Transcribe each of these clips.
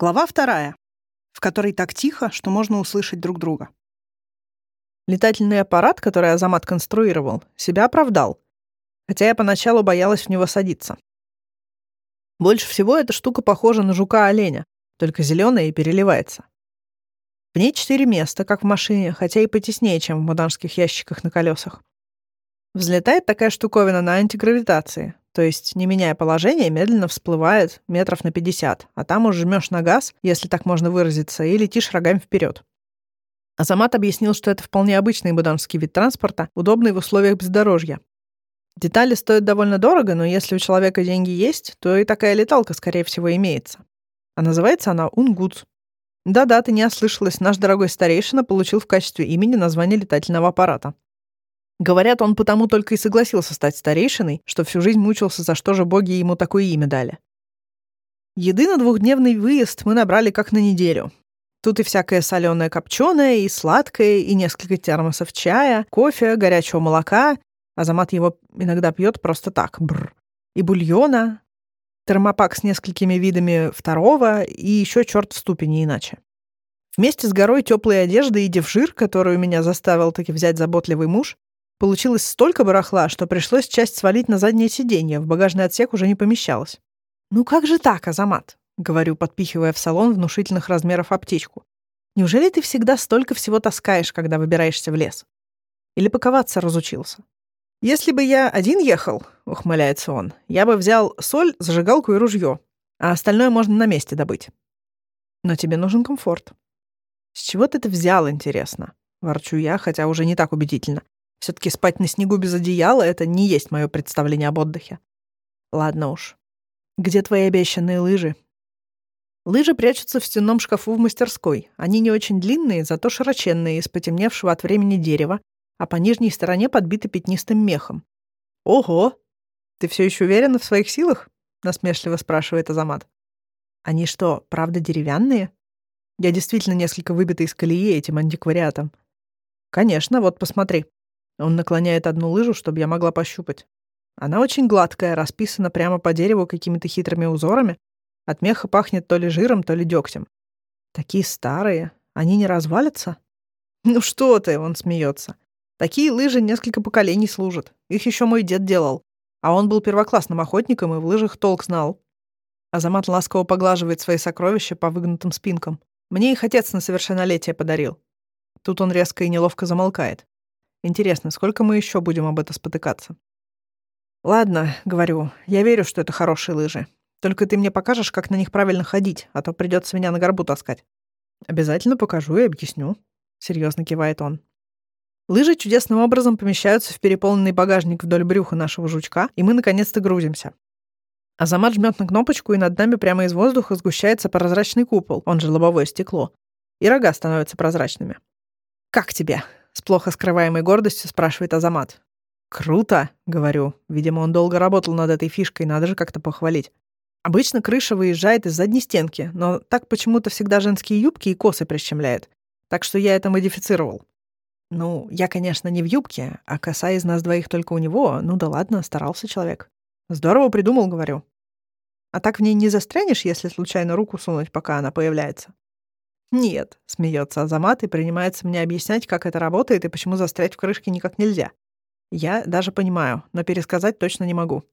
Глава вторая, в которой так тихо, что можно услышать друг друга. Летательный аппарат, который Азамат конструировал, себя оправдал, хотя я поначалу боялась в него садиться. Больше всего эта штука похожа на жука-оленя, только зеленая и переливается. В ней четыре места, как в машине, хотя и потеснее, чем в муданских ящиках на колесах. Взлетает такая штуковина на антигравитации, то есть, не меняя положение, медленно всплывает метров на 50, а там уже жмешь на газ, если так можно выразиться, и летишь рогами вперед. Азамат объяснил, что это вполне обычный буданский вид транспорта, удобный в условиях бездорожья. Детали стоят довольно дорого, но если у человека деньги есть, то и такая леталка, скорее всего, имеется. А называется она «Унгутс». Да-да, ты не ослышалась, наш дорогой старейшина получил в качестве имени название летательного аппарата. Говорят, он потому только и согласился стать старейшиной, что всю жизнь мучился, за что же боги ему такое имя дали. Еды на двухдневный выезд мы набрали как на неделю. Тут и всякое соленое копченое, и сладкое, и несколько термосов чая, кофе, горячего молока. Азамат его иногда пьет просто так, бр. И бульона, термопак с несколькими видами второго, и еще черт в ступени иначе. Вместе с горой теплой одежды и девжир, которую меня заставил таки взять заботливый муж, Получилось столько барахла, что пришлось часть свалить на заднее сиденье, в багажный отсек уже не помещалось. «Ну как же так, Азамат?» — говорю, подпихивая в салон внушительных размеров аптечку. «Неужели ты всегда столько всего таскаешь, когда выбираешься в лес? Или паковаться разучился?» «Если бы я один ехал», — ухмыляется он, — «я бы взял соль, зажигалку и ружье, а остальное можно на месте добыть. Но тебе нужен комфорт». «С чего ты это взял, интересно?» — ворчу я, хотя уже не так убедительно. Все-таки спать на снегу без одеяла — это не есть мое представление об отдыхе. Ладно уж. Где твои обещанные лыжи? Лыжи прячутся в стенном шкафу в мастерской. Они не очень длинные, зато широченные, из потемневшего от времени дерева, а по нижней стороне подбиты пятнистым мехом. «Ого! Ты все еще уверена в своих силах?» — насмешливо спрашивает Азамат. «Они что, правда деревянные?» Я действительно несколько выбита из колеи этим антиквариатом. «Конечно, вот посмотри». Он наклоняет одну лыжу, чтобы я могла пощупать. Она очень гладкая, расписана прямо по дереву какими-то хитрыми узорами. От меха пахнет то ли жиром, то ли дегтем. Такие старые. Они не развалятся? Ну что ты, он смеется. Такие лыжи несколько поколений служат. Их еще мой дед делал. А он был первоклассным охотником и в лыжах толк знал. Азамат ласково поглаживает свои сокровища по выгнутым спинкам. Мне их отец на совершеннолетие подарил. Тут он резко и неловко замолкает. Интересно, сколько мы еще будем об этом спотыкаться? Ладно, говорю, я верю, что это хорошие лыжи. Только ты мне покажешь, как на них правильно ходить, а то придется меня на горбу таскать. Обязательно покажу и объясню. Серьезно кивает он. Лыжи чудесным образом помещаются в переполненный багажник вдоль брюха нашего жучка, и мы наконец-то грузимся. Азамат жмет на кнопочку, и над нами прямо из воздуха сгущается прозрачный купол, он же лобовое стекло. И рога становятся прозрачными. «Как тебе?» С плохо скрываемой гордостью спрашивает Азамат. «Круто», — говорю. Видимо, он долго работал над этой фишкой, надо же как-то похвалить. Обычно крыша выезжает из задней стенки, но так почему-то всегда женские юбки и косы прищемляют. Так что я это модифицировал. Ну, я, конечно, не в юбке, а коса из нас двоих только у него. Ну да ладно, старался человек. Здорово придумал, говорю. А так в ней не застрянешь, если случайно руку сунуть, пока она появляется. «Нет», — смеется Азамат и принимается мне объяснять, как это работает и почему застрять в крышке никак нельзя. Я даже понимаю, но пересказать точно не могу.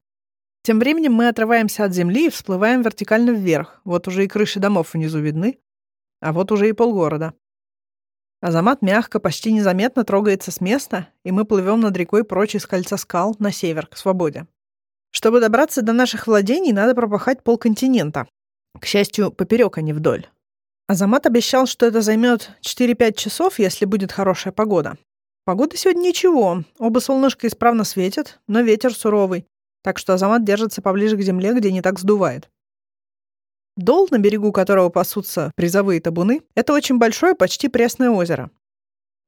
Тем временем мы отрываемся от земли и всплываем вертикально вверх. Вот уже и крыши домов внизу видны, а вот уже и полгорода. Азамат мягко, почти незаметно трогается с места, и мы плывем над рекой прочь из кольца скал на север, к свободе. Чтобы добраться до наших владений, надо пропахать полконтинента. К счастью, поперек, а не вдоль. Азамат обещал, что это займет 4-5 часов, если будет хорошая погода. Погода сегодня ничего. Оба солнышка исправно светят, но ветер суровый. Так что Азамат держится поближе к земле, где не так сдувает. Дол, на берегу которого пасутся призовые табуны, это очень большое, почти пресное озеро.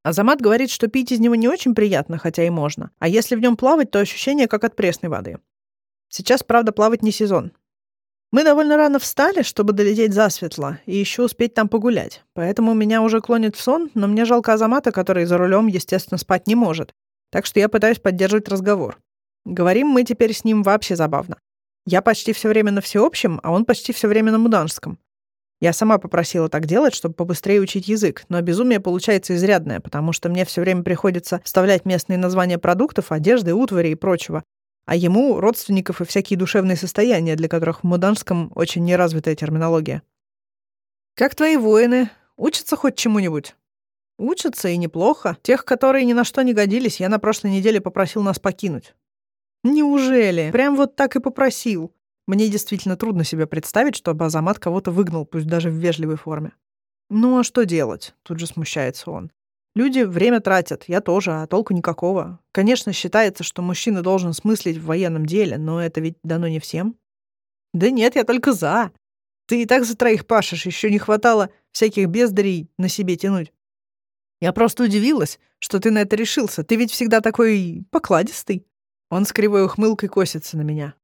Азамат говорит, что пить из него не очень приятно, хотя и можно. А если в нем плавать, то ощущение как от пресной воды. Сейчас, правда, плавать не сезон. Мы довольно рано встали, чтобы долететь засветло и еще успеть там погулять. Поэтому меня уже клонит в сон, но мне жалко Азамата, который за рулем, естественно, спать не может. Так что я пытаюсь поддерживать разговор. Говорим мы теперь с ним вообще забавно. Я почти все время на всеобщем, а он почти все время на муданском. Я сама попросила так делать, чтобы побыстрее учить язык, но безумие получается изрядное, потому что мне все время приходится вставлять местные названия продуктов, одежды, утвари и прочего, а ему — родственников и всякие душевные состояния, для которых в муданском очень неразвитая терминология. «Как твои воины? Учатся хоть чему-нибудь?» «Учатся, и неплохо. Тех, которые ни на что не годились, я на прошлой неделе попросил нас покинуть». «Неужели? Прям вот так и попросил?» Мне действительно трудно себе представить, чтобы Азамат кого-то выгнал, пусть даже в вежливой форме. «Ну а что делать?» — тут же смущается он. «Люди время тратят, я тоже, а толку никакого. Конечно, считается, что мужчина должен смыслить в военном деле, но это ведь дано не всем». «Да нет, я только за. Ты и так за троих пашешь, еще не хватало всяких бездарей на себе тянуть. Я просто удивилась, что ты на это решился. Ты ведь всегда такой покладистый». Он с кривой ухмылкой косится на меня.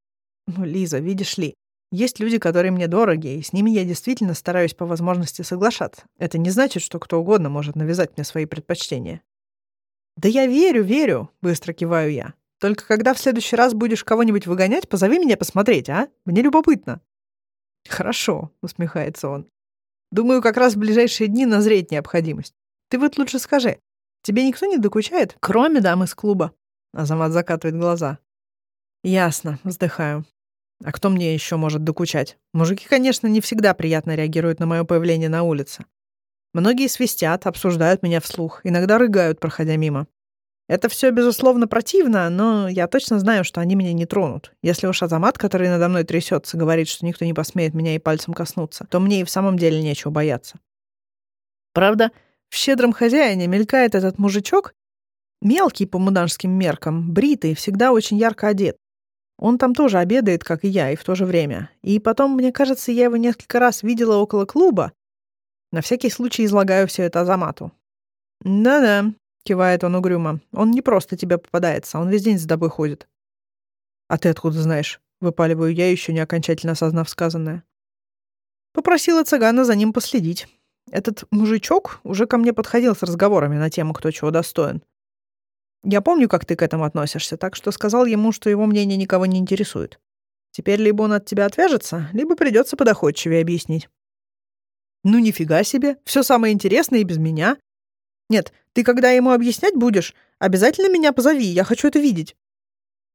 Ну, Лиза, видишь ли, есть люди, которые мне дороги, и с ними я действительно стараюсь по возможности соглашаться. Это не значит, что кто угодно может навязать мне свои предпочтения. Да я верю, верю, быстро киваю я. Только когда в следующий раз будешь кого-нибудь выгонять, позови меня посмотреть, а? Мне любопытно. Хорошо, усмехается он. Думаю, как раз в ближайшие дни назреть необходимость. Ты вот лучше скажи, тебе никто не докучает, кроме дам из клуба? Азамат закатывает глаза. Ясно, вздыхаю. А кто мне еще может докучать? Мужики, конечно, не всегда приятно реагируют на мое появление на улице. Многие свистят, обсуждают меня вслух, иногда рыгают, проходя мимо. Это все, безусловно, противно, но я точно знаю, что они меня не тронут. Если уж Азамат, который надо мной трясется, говорит, что никто не посмеет меня и пальцем коснуться, то мне и в самом деле нечего бояться. Правда, в щедром хозяине мелькает этот мужичок, мелкий по муданским меркам, бритый, всегда очень ярко одет. Он там тоже обедает, как и я, и в то же время. И потом, мне кажется, я его несколько раз видела около клуба. На всякий случай излагаю все это Азамату. «Да-да», — кивает он угрюмо. «Он не просто тебе попадается, он весь день за тобой ходит». «А ты откуда знаешь?» — выпаливаю я, еще не окончательно осознав сказанное. Попросила цыгана за ним последить. Этот мужичок уже ко мне подходил с разговорами на тему, кто чего достоин. Я помню, как ты к этому относишься, так что сказал ему, что его мнение никого не интересует. Теперь либо он от тебя отвяжется, либо придется подоходчивее объяснить. Ну нифига себе, все самое интересное и без меня. Нет, ты когда ему объяснять будешь, обязательно меня позови, я хочу это видеть.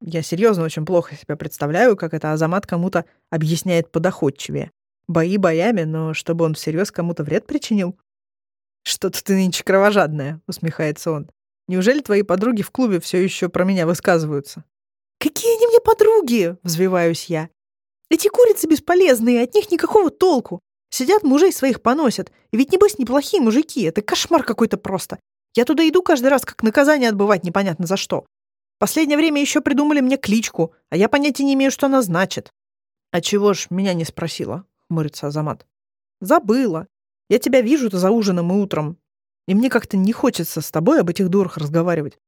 Я серьезно очень плохо себе представляю, как это Азамат кому-то объясняет подоходчивее. Бои боями, но чтобы он всерьез кому-то вред причинил. Что-то ты нынче кровожадная, усмехается он. Неужели твои подруги в клубе все еще про меня высказываются? Какие они мне подруги? Взвиваюсь я. Эти курицы бесполезные, от них никакого толку. Сидят, мужей своих поносят. И ведь небось неплохие мужики. Это кошмар какой-то просто. Я туда иду каждый раз, как наказание отбывать непонятно за что. Последнее время еще придумали мне кличку, а я понятия не имею, что она значит. А чего ж меня не спросила? Хмурится Азамат. Забыла. Я тебя вижу-то за ужином и утром. И мне как-то не хочется с тобой об этих дурах разговаривать.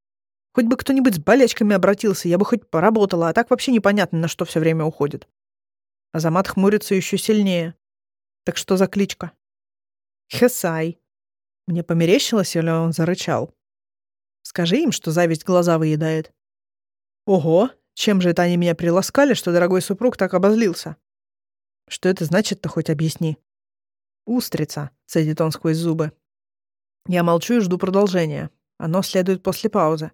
Хоть бы кто-нибудь с болячками обратился, я бы хоть поработала, а так вообще непонятно, на что все время уходит. Азамат хмурится еще сильнее. Так что за кличка? Хесай. Мне померещилось, или он зарычал? Скажи им, что зависть глаза выедает. Ого, чем же это они меня приласкали, что дорогой супруг так обозлился? Что это значит-то, хоть объясни. Устрица, цедит он сквозь зубы. Я молчу и жду продолжения. Оно следует после паузы.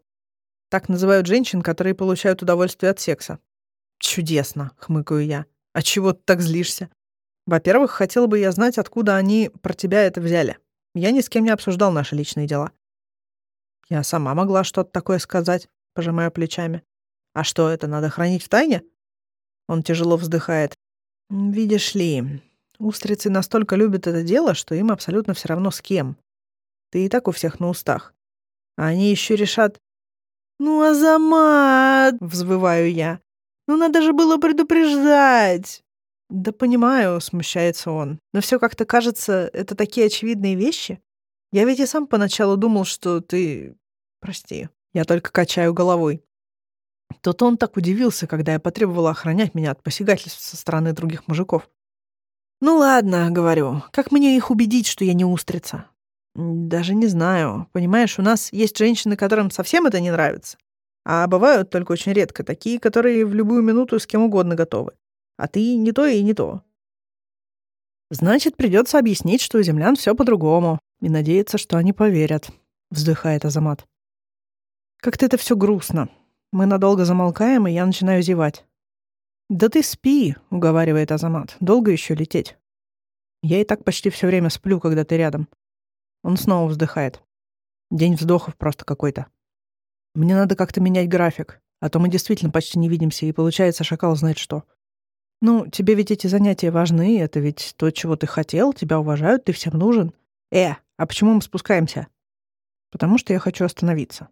Так называют женщин, которые получают удовольствие от секса. Чудесно, хмыкаю я. А чего ты так злишься? Во-первых, хотела бы я знать, откуда они про тебя это взяли. Я ни с кем не обсуждал наши личные дела. Я сама могла что-то такое сказать, пожимая плечами. А что это, надо хранить в тайне? Он тяжело вздыхает. Видишь ли, устрицы настолько любят это дело, что им абсолютно все равно с кем. Ты и так у всех на устах. А они еще решат... «Ну, Азамат!» — взвываю я. «Ну, надо же было предупреждать!» «Да понимаю», — смущается он. «Но все как-то кажется, это такие очевидные вещи. Я ведь и сам поначалу думал, что ты... Прости, я только качаю головой. Тот он так удивился, когда я потребовала охранять меня от посягательств со стороны других мужиков. «Ну ладно», — говорю, — «как мне их убедить, что я не устрица? Даже не знаю. Понимаешь, у нас есть женщины, которым совсем это не нравится. А бывают только очень редко такие, которые в любую минуту с кем угодно готовы. А ты не то и не то. Значит, придется объяснить, что у землян все по-другому, и надеяться, что они поверят, вздыхает Азамат. Как-то это все грустно. Мы надолго замолкаем, и я начинаю зевать. «Да ты спи», — уговаривает Азамат. «Долго еще лететь?» Я и так почти все время сплю, когда ты рядом. Он снова вздыхает. День вздохов просто какой-то. Мне надо как-то менять график, а то мы действительно почти не видимся, и получается шакал знает что. Ну, тебе ведь эти занятия важны, это ведь то, чего ты хотел, тебя уважают, ты всем нужен. Э, а почему мы спускаемся? Потому что я хочу остановиться.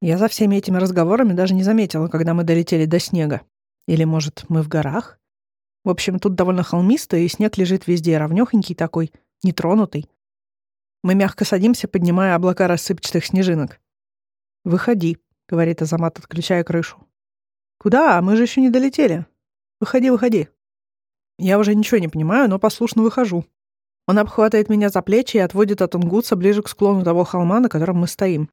Я за всеми этими разговорами даже не заметила, когда мы долетели до снега. Или, может, мы в горах? В общем, тут довольно холмисто, и снег лежит везде, ровнёхонький такой, нетронутый. Мы мягко садимся, поднимая облака рассыпчатых снежинок. «Выходи», — говорит Азамат, отключая крышу. «Куда? Мы же еще не долетели. Выходи, выходи». Я уже ничего не понимаю, но послушно выхожу. Он обхватывает меня за плечи и отводит от Унгутса ближе к склону того холма, на котором мы стоим.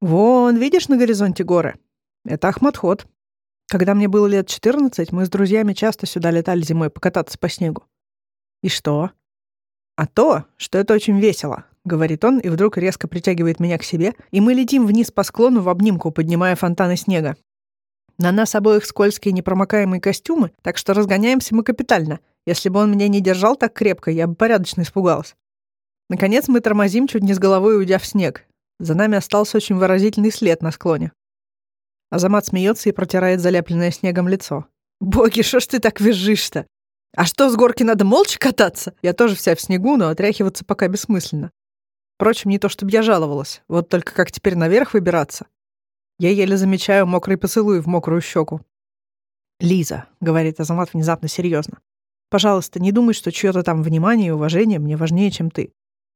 «Вон, видишь на горизонте горы? Это Ахматхот. Когда мне было лет 14, мы с друзьями часто сюда летали зимой покататься по снегу. И что? А то, что это очень весело, говорит он, и вдруг резко притягивает меня к себе, и мы летим вниз по склону в обнимку, поднимая фонтаны снега. На нас обоих скользкие непромокаемые костюмы, так что разгоняемся мы капитально. Если бы он меня не держал так крепко, я бы порядочно испугалась. Наконец мы тормозим, чуть не с головой уйдя в снег. За нами остался очень выразительный след на склоне. Азамат смеется и протирает заляпленное снегом лицо. «Боги, что ж ты так визжишь-то? А что, с горки надо молча кататься? Я тоже вся в снегу, но отряхиваться пока бессмысленно. Впрочем, не то чтобы я жаловалась, вот только как теперь наверх выбираться? Я еле замечаю мокрый поцелуй в мокрую щеку. «Лиза», — говорит Азамат внезапно серьезно, «пожалуйста, не думай, что чье-то там внимание и уважение мне важнее, чем ты.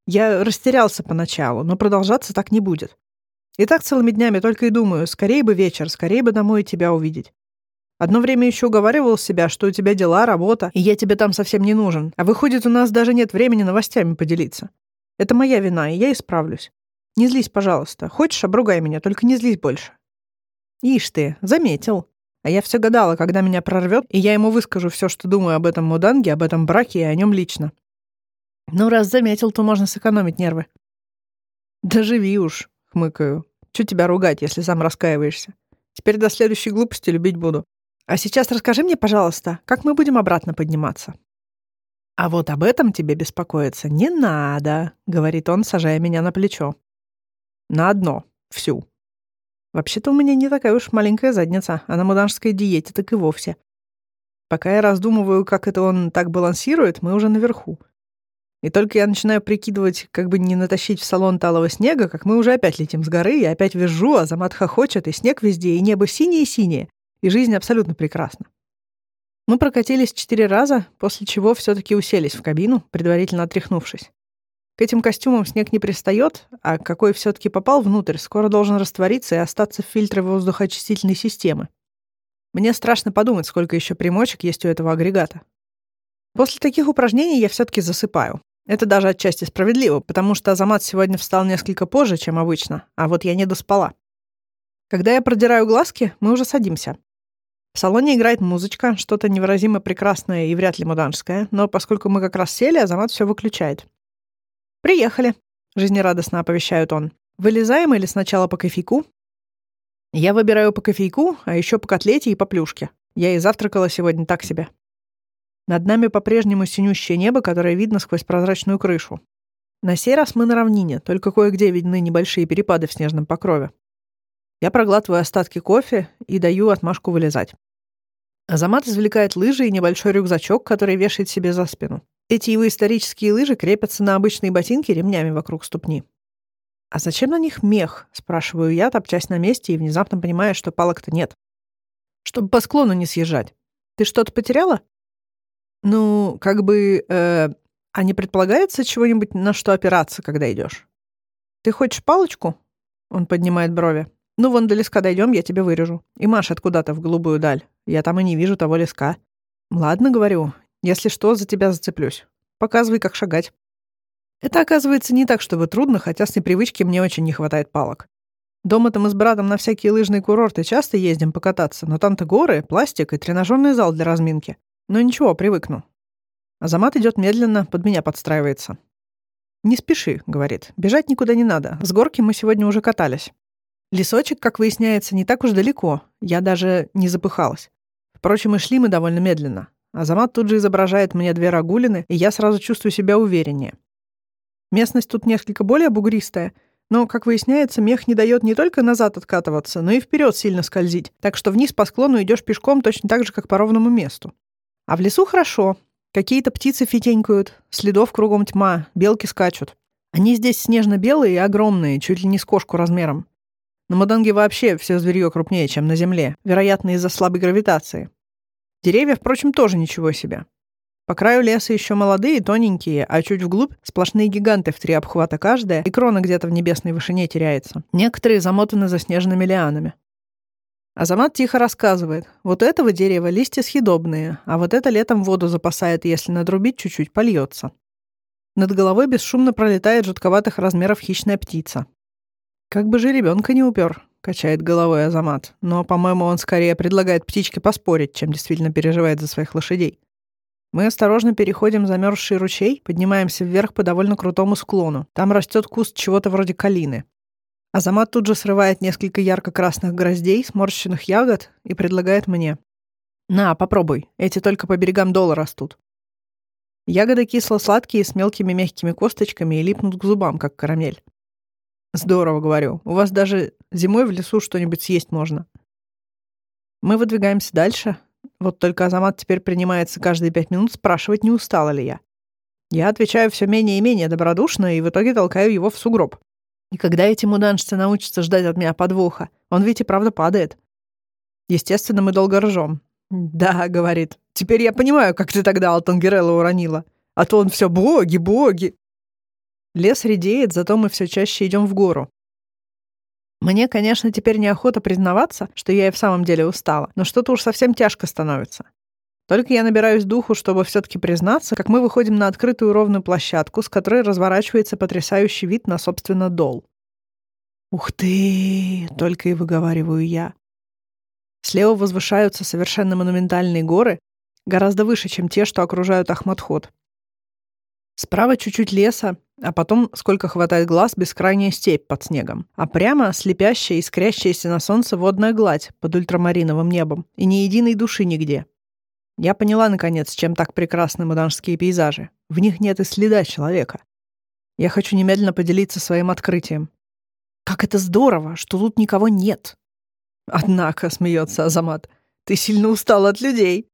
Я растерялся поначалу, но продолжаться так не будет. И так целыми днями только и думаю, скорее бы вечер, скорее бы домой тебя увидеть. Одно время еще уговаривал себя, что у тебя дела, работа, и я тебе там совсем не нужен. А выходит, у нас даже нет времени новостями поделиться. Это моя вина, и я исправлюсь. Не злись, пожалуйста. Хочешь, обругай меня, только не злись больше. Ишь ты, заметил. А я все гадала, когда меня прорвет, и я ему выскажу все, что думаю об этом муданге, об этом браке и о нем лично. Ну, раз заметил, то можно сэкономить нервы. Да живи уж. Хмыкаю. Чё тебя ругать, если сам раскаиваешься? Теперь до следующей глупости любить буду. А сейчас расскажи мне, пожалуйста, как мы будем обратно подниматься?» «А вот об этом тебе беспокоиться не надо», — говорит он, сажая меня на плечо. «На одно. Всю. Вообще-то у меня не такая уж маленькая задница, а на муданской диете так и вовсе. Пока я раздумываю, как это он так балансирует, мы уже наверху. И только я начинаю прикидывать, как бы не натащить в салон талого снега, как мы уже опять летим с горы, и опять вижу, а Замат хохочет, и снег везде, и небо синее-синее, и жизнь абсолютно прекрасна. Мы прокатились четыре раза, после чего все таки уселись в кабину, предварительно отряхнувшись. К этим костюмам снег не пристает, а какой все таки попал внутрь, скоро должен раствориться и остаться в фильтре воздухоочистительной системы. Мне страшно подумать, сколько еще примочек есть у этого агрегата. После таких упражнений я все таки засыпаю. Это даже отчасти справедливо, потому что Азамат сегодня встал несколько позже, чем обычно, а вот я не доспала. Когда я продираю глазки, мы уже садимся. В салоне играет музычка, что-то невыразимо прекрасное и вряд ли муданское, но поскольку мы как раз сели, Азамат все выключает. «Приехали», — жизнерадостно оповещает он. «Вылезаем или сначала по кофейку?» Я выбираю по кофейку, а еще по котлете и по плюшке. Я и завтракала сегодня так себе. Над нами по-прежнему синющее небо, которое видно сквозь прозрачную крышу. На сей раз мы на равнине, только кое-где видны небольшие перепады в снежном покрове. Я проглатываю остатки кофе и даю отмашку вылезать. Азамат извлекает лыжи и небольшой рюкзачок, который вешает себе за спину. Эти его исторические лыжи крепятся на обычные ботинки ремнями вокруг ступни. «А зачем на них мех?» — спрашиваю я, топчась на месте и внезапно понимая, что палок-то нет. «Чтобы по склону не съезжать. Ты что-то потеряла?» Ну, как бы, э, а не предполагается чего-нибудь, на что опираться, когда идешь? Ты хочешь палочку? Он поднимает брови. Ну, вон до леска дойдем, я тебе вырежу. И машет куда-то в голубую даль. Я там и не вижу того леска. Ладно, говорю. Если что, за тебя зацеплюсь. Показывай, как шагать. Это, оказывается, не так, чтобы трудно, хотя с непривычки мне очень не хватает палок. Дома-то мы с братом на всякие лыжные курорты часто ездим покататься, но там-то горы, пластик и тренажерный зал для разминки. Но ничего, привыкну. Азамат идет медленно, под меня подстраивается. «Не спеши», — говорит. «Бежать никуда не надо. С горки мы сегодня уже катались». Лесочек, как выясняется, не так уж далеко. Я даже не запыхалась. Впрочем, и шли мы довольно медленно. Азамат тут же изображает мне две рагулины, и я сразу чувствую себя увереннее. Местность тут несколько более бугристая, но, как выясняется, мех не дает не только назад откатываться, но и вперед сильно скользить, так что вниз по склону идешь пешком точно так же, как по ровному месту. А в лесу хорошо. Какие-то птицы фитенькают, следов кругом тьма, белки скачут. Они здесь снежно-белые и огромные, чуть ли не с кошку размером. На Маданге вообще все зверье крупнее, чем на Земле, вероятно, из-за слабой гравитации. Деревья, впрочем, тоже ничего себе. По краю леса еще молодые, тоненькие, а чуть вглубь сплошные гиганты в три обхвата каждая, и крона где-то в небесной вышине теряется. Некоторые замотаны заснеженными лианами. Азамат тихо рассказывает. Вот этого дерева листья съедобные, а вот это летом воду запасает, если надрубить чуть-чуть, польется. Над головой бесшумно пролетает жутковатых размеров хищная птица. Как бы же ребенка не упер, качает головой Азамат. Но, по-моему, он скорее предлагает птичке поспорить, чем действительно переживает за своих лошадей. Мы осторожно переходим замерзший ручей, поднимаемся вверх по довольно крутому склону. Там растет куст чего-то вроде калины. Азамат тут же срывает несколько ярко-красных гроздей, сморщенных ягод, и предлагает мне. «На, попробуй. Эти только по берегам дола растут». Ягоды кисло-сладкие, с мелкими мягкими косточками и липнут к зубам, как карамель. Здорово, говорю. У вас даже зимой в лесу что-нибудь съесть можно. Мы выдвигаемся дальше. Вот только Азамат теперь принимается каждые пять минут спрашивать, не устала ли я. Я отвечаю все менее и менее добродушно и в итоге толкаю его в сугроб. И когда эти муданшцы научатся ждать от меня подвоха, он ведь и правда падает. Естественно, мы долго ржем. «Да», — говорит, — «теперь я понимаю, как ты тогда Алтангерелла уронила. А то он все боги, боги». Лес редеет, зато мы все чаще идем в гору. Мне, конечно, теперь неохота признаваться, что я и в самом деле устала, но что-то уж совсем тяжко становится. Только я набираюсь духу, чтобы все-таки признаться, как мы выходим на открытую ровную площадку, с которой разворачивается потрясающий вид на, собственно, дол. «Ух ты!» — только и выговариваю я. Слева возвышаются совершенно монументальные горы, гораздо выше, чем те, что окружают Ахматхот. Справа чуть-чуть леса, а потом, сколько хватает глаз, бескрайняя степь под снегом. А прямо слепящая, искрящаяся на солнце водная гладь под ультрамариновым небом. И ни единой души нигде. Я поняла, наконец, чем так прекрасны муданские пейзажи. В них нет и следа человека. Я хочу немедленно поделиться своим открытием. Как это здорово, что тут никого нет. Однако, смеется Азамат, ты сильно устал от людей.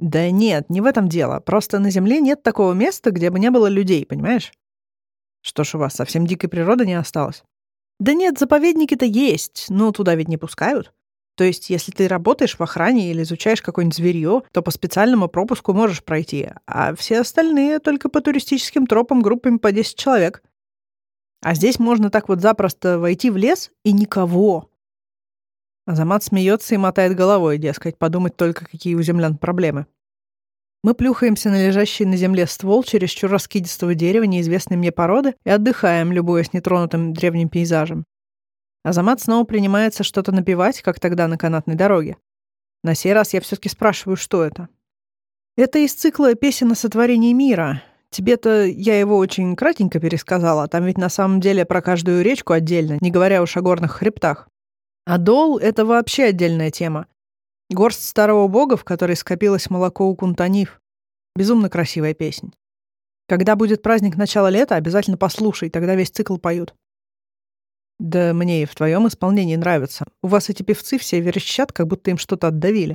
Да нет, не в этом дело. Просто на Земле нет такого места, где бы не было людей, понимаешь? Что ж у вас, совсем дикой природы не осталось? Да нет, заповедники-то есть, но туда ведь не пускают. То есть, если ты работаешь в охране или изучаешь какое-нибудь зверье, то по специальному пропуску можешь пройти, а все остальные только по туристическим тропам группами по 10 человек. А здесь можно так вот запросто войти в лес и никого. Азамат смеется и мотает головой, дескать, подумать только, какие у землян проблемы. Мы плюхаемся на лежащий на земле ствол чересчур раскидистого дерева неизвестной мне породы и отдыхаем, любуясь нетронутым древним пейзажем. Азамат снова принимается что-то напевать, как тогда на канатной дороге. На сей раз я все-таки спрашиваю, что это. Это из цикла «Песен о сотворении мира». Тебе-то я его очень кратенько пересказала, там ведь на самом деле про каждую речку отдельно, не говоря уж о горных хребтах. А дол — это вообще отдельная тема. Горсть старого бога, в которой скопилось молоко у кунтанив. Безумно красивая песня. Когда будет праздник начала лета, обязательно послушай, тогда весь цикл поют. Да мне и в твоем исполнении нравится. У вас эти певцы все верещат, как будто им что-то отдавили.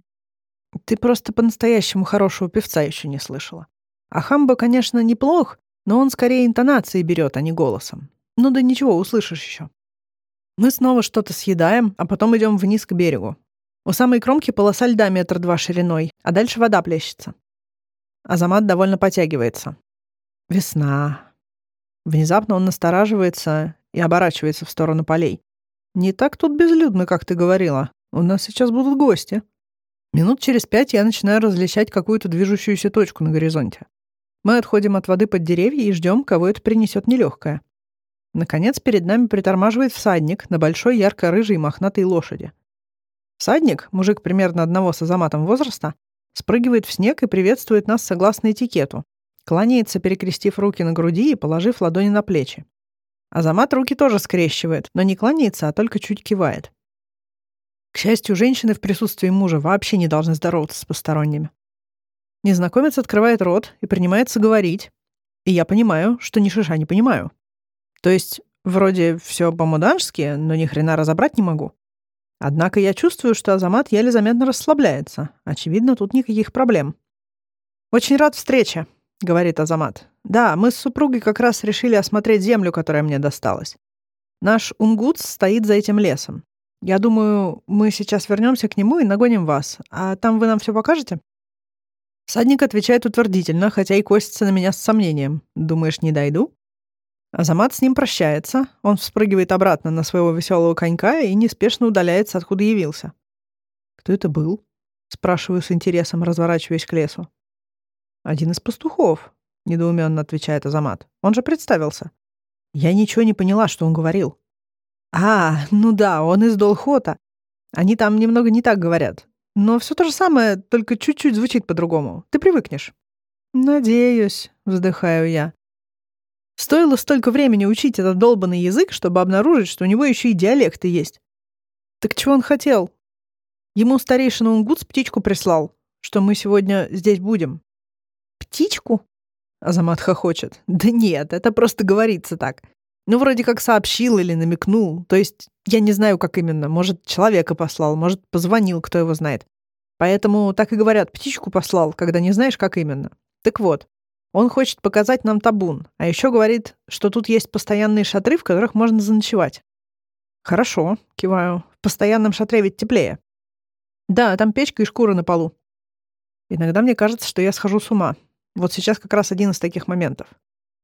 Ты просто по-настоящему хорошего певца еще не слышала. А Хамба, конечно, неплох, но он скорее интонацией берет, а не голосом. Ну да ничего, услышишь еще. Мы снова что-то съедаем, а потом идем вниз к берегу. У самой кромки полоса льда метр два шириной, а дальше вода плещется. Азамат довольно потягивается. Весна. Внезапно он настораживается и оборачивается в сторону полей. «Не так тут безлюдно, как ты говорила. У нас сейчас будут гости». Минут через пять я начинаю различать какую-то движущуюся точку на горизонте. Мы отходим от воды под деревья и ждем, кого это принесет нелегкое. Наконец, перед нами притормаживает всадник на большой ярко-рыжей мохнатой лошади. Всадник, мужик примерно одного с Азаматом возраста, спрыгивает в снег и приветствует нас согласно этикету. Кланяется, перекрестив руки на груди и положив ладони на плечи. Азамат руки тоже скрещивает, но не кланяется, а только чуть кивает. К счастью, женщины в присутствии мужа вообще не должны здороваться с посторонними. Незнакомец открывает рот и принимается говорить, и я понимаю, что ни шиша не понимаю. То есть, вроде все по-муданжски, но ни хрена разобрать не могу. Однако я чувствую, что Азамат еле заметно расслабляется. Очевидно, тут никаких проблем. «Очень рад встрече», — говорит Азамат. «Да, мы с супругой как раз решили осмотреть землю, которая мне досталась. Наш унгутс стоит за этим лесом. Я думаю, мы сейчас вернемся к нему и нагоним вас. А там вы нам все покажете?» Садник отвечает утвердительно, хотя и косится на меня с сомнением. «Думаешь, не дойду?» Азамат с ним прощается, он вспрыгивает обратно на своего веселого конька и неспешно удаляется, откуда явился. «Кто это был?» — спрашиваю с интересом, разворачиваясь к лесу. «Один из пастухов», — недоуменно отвечает Азамат. «Он же представился». Я ничего не поняла, что он говорил. «А, ну да, он из Долхота. Они там немного не так говорят. Но все то же самое, только чуть-чуть звучит по-другому. Ты привыкнешь». «Надеюсь», — вздыхаю я. Стоило столько времени учить этот долбанный язык, чтобы обнаружить, что у него еще и диалекты есть. Так чего он хотел? Ему старейшина Унгутс птичку прислал, что мы сегодня здесь будем. Птичку? Азамат хохочет. Да нет, это просто говорится так. Ну, вроде как сообщил или намекнул. То есть, я не знаю, как именно. Может, человека послал, может, позвонил, кто его знает. Поэтому так и говорят, птичку послал, когда не знаешь, как именно. Так вот, он хочет показать нам табун, а еще говорит, что тут есть постоянные шатры, в которых можно заночевать. Хорошо, киваю. В постоянном шатре ведь теплее. Да, там печка и шкура на полу. Иногда мне кажется, что я схожу с ума. Вот сейчас как раз один из таких моментов.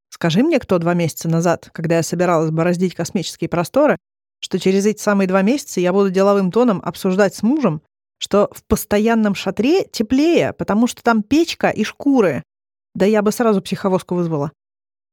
Скажи мне, кто два месяца назад, когда я собиралась бороздить космические просторы, что через эти самые два месяца я буду деловым тоном обсуждать с мужем, что в постоянном шатре теплее, потому что там печка и шкуры, да я бы сразу психовозку вызвала.